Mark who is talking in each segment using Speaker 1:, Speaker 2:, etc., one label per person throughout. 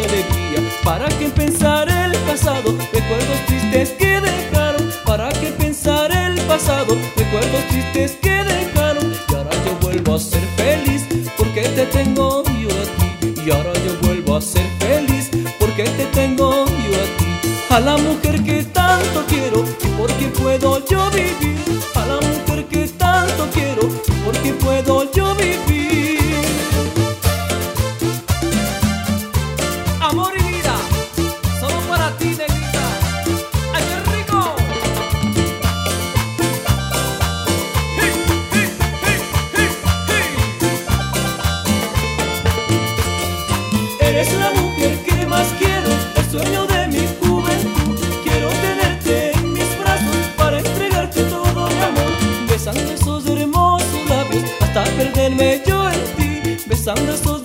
Speaker 1: alegría. ¿Para qué pensar el pasado? Recuerdos tristes que dejaron. ¿Para qué pensar el pasado? Recuerdos tristes que dejaron. Y ahora yo vuelvo a ser feliz porque te tengo yo a ti. Y ahora yo vuelvo a ser feliz porque te tengo yo a ti. A la mujer que tanto quiero y por quien puedo yo vivir. A la mujer que tanto quiero perderme yo en ti. Besando esos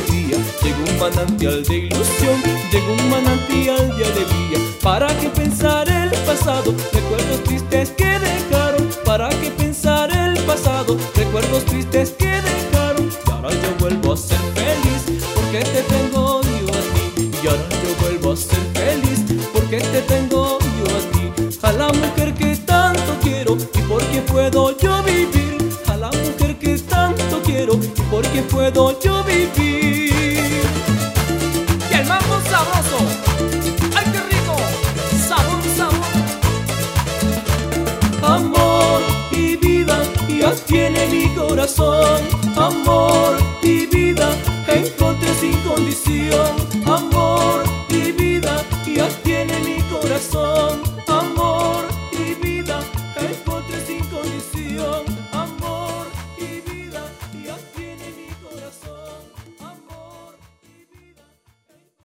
Speaker 1: alegría, llegó un manantial de ilusión, llegó un manantial de alegría. ¿Para qué pensar el pasado? Recuerdos tristes que dejaron, ¿para qué pensar el pasado? Recuerdos tristes que dejaron, y ahora yo vuelvo a ser feliz, porque te tengo yo a ti. Y ahora yo vuelvo a ser feliz porque te tengo yo a ti A la mujer que tanto quiero y porque puedo yo vivir A la mujer que tanto quiero y porque puedo yo tiene mi corazón Amor y